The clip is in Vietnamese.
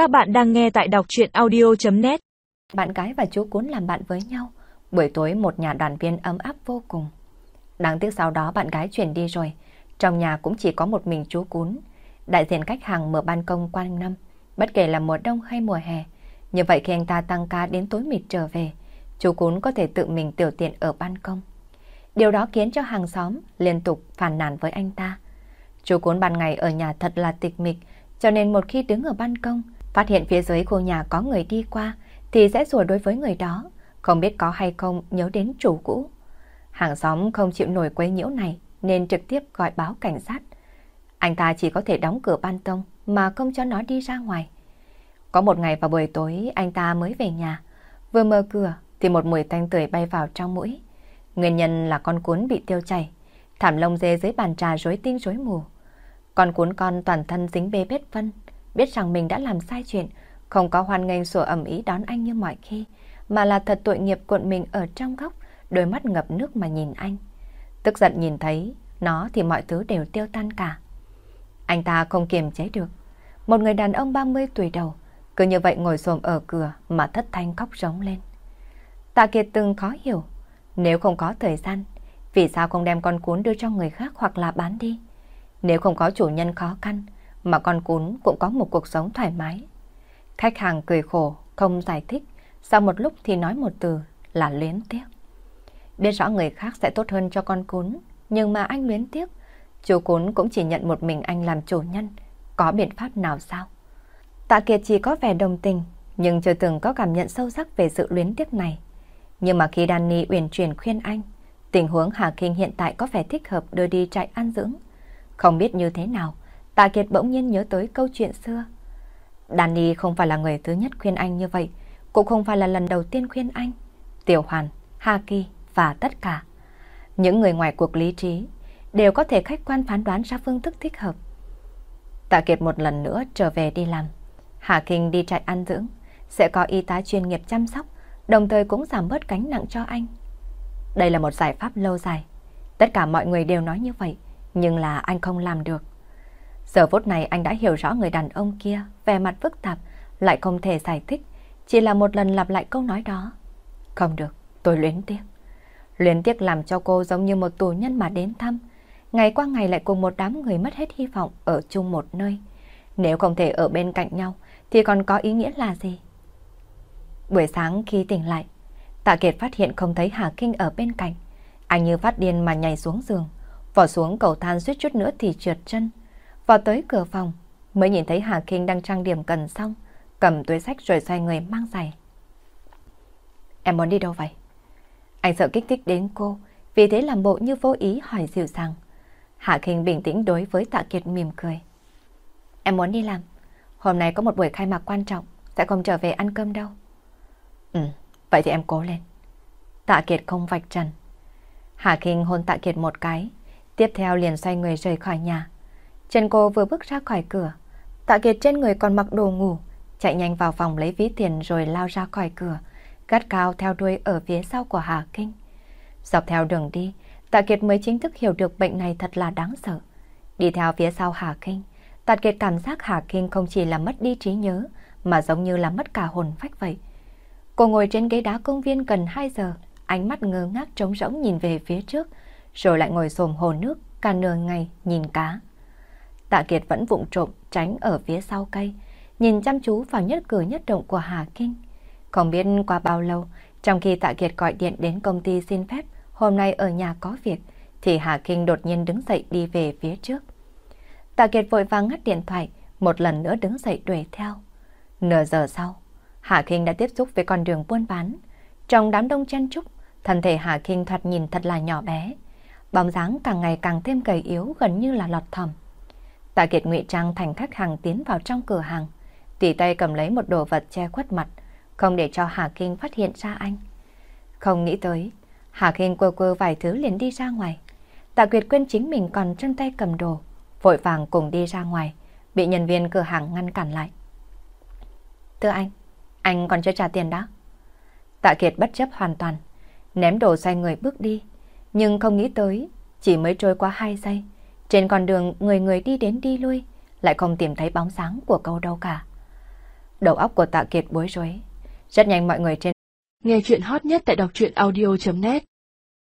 Các bạn đang nghe tại đọc chuyện audio.net Bạn gái và chú Cún làm bạn với nhau. Buổi tối một nhà đoàn viên ấm áp vô cùng. Đáng tiếc sau đó bạn gái chuyển đi rồi. Trong nhà cũng chỉ có một mình chú Cún. Đại diện khách hàng mở ban công quanh năm. Bất kể là mùa đông hay mùa hè. Như vậy khi anh ta tăng ca đến tối mịt trở về, chú Cún có thể tự mình tiểu tiện ở ban công. Điều đó khiến cho hàng xóm liên tục phản nàn với anh ta. Chú Cún ban ngày ở nhà thật là tịch mịch, cho nên một khi đứng ở ban công, phát hiện phía dưới khu nhà có người đi qua, thì sẽ rủa đối với người đó, không biết có hay không nhớ đến chủ cũ. Hàng xóm không chịu nổi quấy nhiễu này, nên trực tiếp gọi báo cảnh sát. Anh ta chỉ có thể đóng cửa ban công mà không cho nó đi ra ngoài. Có một ngày vào buổi tối anh ta mới về nhà, vừa mở cửa thì một mùi tanh tưởi bay vào trong mũi. Nguyên nhân là con cuốn bị tiêu chảy, thảm lông dê dưới bàn trà rối tinh rối mù. Con cuốn con toàn thân dính bê bết phân, biết rằng mình đã làm sai chuyện, không có hoan nghênh sủa ẩm ý đón anh như mọi khi, mà là thật tội nghiệp cuộn mình ở trong góc, đôi mắt ngập nước mà nhìn anh. Tức giận nhìn thấy nó thì mọi thứ đều tiêu tan cả. Anh ta không kiềm chế được. Một người đàn ông 30 tuổi đầu, cứ như vậy ngồi xổm ở cửa mà thất thanh khóc rống lên. Tạ Kiệt từng khó hiểu, nếu không có thời gian, vì sao không đem con cuốn đưa cho người khác hoặc là bán đi? Nếu không có chủ nhân khó khăn, mà con cún cũng có một cuộc sống thoải mái. Khách hàng cười khổ, không giải thích, sau một lúc thì nói một từ là luyến tiếc. Biết rõ người khác sẽ tốt hơn cho con cún, nhưng mà anh luyến tiếc. Chú cún cũng chỉ nhận một mình anh làm chủ nhân, có biện pháp nào sao? Tạ Kiệt chỉ có vẻ đồng tình, nhưng chưa từng có cảm nhận sâu sắc về sự luyến tiếc này. Nhưng mà khi Danny uyển chuyển khuyên anh, tình huống Hà Kinh hiện tại có vẻ thích hợp đưa đi trại an dưỡng. Không biết như thế nào, Tạ Kiệt bỗng nhiên nhớ tới câu chuyện xưa. Danny không phải là người thứ nhất khuyên anh như vậy, cũng không phải là lần đầu tiên khuyên anh. Tiểu Hoàn, Haki và tất cả. Những người ngoài cuộc lý trí đều có thể khách quan phán đoán ra phương thức thích hợp. Tạ Kiệt một lần nữa trở về đi làm. Hà Kinh đi trại ăn dưỡng, sẽ có y tá chuyên nghiệp chăm sóc, đồng thời cũng giảm bớt gánh nặng cho anh. Đây là một giải pháp lâu dài. Tất cả mọi người đều nói như vậy, nhưng là anh không làm được. Giờ phút này anh đã hiểu rõ người đàn ông kia, vẻ mặt phức tạp, lại không thể giải thích, chỉ là một lần lặp lại câu nói đó. Không được, tôi luyến tiếc. Luyến tiếc làm cho cô giống như một tù nhân mà đến thăm. Ngày qua ngày lại cùng một đám người mất hết hy vọng ở chung một nơi. Nếu không thể ở bên cạnh nhau, thì còn có ý nghĩa là gì? Buổi sáng khi tỉnh lại, Tạ Kiệt phát hiện không thấy Hà Kinh ở bên cạnh. Anh như phát điên mà nhảy xuống giường, vỏ xuống cầu thang suýt chút nữa thì trượt chân. Vào tới cửa phòng, mới nhìn thấy Hà Kinh đang trang điểm cần xong, cầm túi sách rồi xoay người mang giày. Em muốn đi đâu vậy? Anh sợ kích thích đến cô, vì thế làm bộ như vô ý hỏi dịu dàng. Hạ Kinh bình tĩnh đối với Tạ Kiệt mỉm cười. Em muốn đi làm. Hôm nay có một buổi khai mạc quan trọng, sẽ không trở về ăn cơm đâu. Ừ, vậy thì em cố lên. Tạ Kiệt không vạch trần. Hạ Kinh hôn Tạ Kiệt một cái, tiếp theo liền xoay người rời khỏi nhà. Chân cô vừa bước ra khỏi cửa, Tạ Kiệt trên người còn mặc đồ ngủ, chạy nhanh vào phòng lấy ví tiền rồi lao ra khỏi cửa, gắt cao theo đuôi ở phía sau của Hà Kinh. Dọc theo đường đi, Tạ Kiệt mới chính thức hiểu được bệnh này thật là đáng sợ. Đi theo phía sau Hà Kinh, Tạ Kiệt cảm giác Hà Kinh không chỉ là mất đi trí nhớ, mà giống như là mất cả hồn phách vậy. Cô ngồi trên ghế đá công viên gần 2 giờ, ánh mắt ngơ ngác trống rỗng nhìn về phía trước, rồi lại ngồi xồm hồ nước cả nửa ngày nhìn cá. Tạ Kiệt vẫn vụng trộm tránh ở phía sau cây, nhìn chăm chú vào nhất cử nhất động của Hà Kinh. Không biết qua bao lâu, trong khi Tạ Kiệt gọi điện đến công ty xin phép hôm nay ở nhà có việc, thì Hà Kinh đột nhiên đứng dậy đi về phía trước. Tạ Kiệt vội vàng ngắt điện thoại, một lần nữa đứng dậy đuổi theo. Nửa giờ sau, Hà Kinh đã tiếp xúc với con đường buôn bán. Trong đám đông chen trúc, thân thể Hà Kinh thoạt nhìn thật là nhỏ bé. Bóng dáng càng ngày càng thêm gầy yếu gần như là lọt thầm. Tạ Kiệt ngụy trang thành khách hàng tiến vào trong cửa hàng, tỉ tay cầm lấy một đồ vật che khuất mặt, không để cho Hà Kinh phát hiện ra anh. Không nghĩ tới, Hà Kinh quơ quơ vài thứ liền đi ra ngoài. Tạ Kiệt quên chính mình còn chân tay cầm đồ, vội vàng cùng đi ra ngoài, bị nhân viên cửa hàng ngăn cản lại. Thưa anh, anh còn chưa trả tiền đó. Tạ Kiệt bất chấp hoàn toàn, ném đồ xoay người bước đi, nhưng không nghĩ tới, chỉ mới trôi qua hai giây, trên con đường người người đi đến đi lui, lại không tìm thấy bóng sáng của câu đâu cả. Đầu óc của Tạ Kiệt bối rối. Rất nhanh mọi người trên Nghe chuyện hot nhất tại đọc truyện audio.net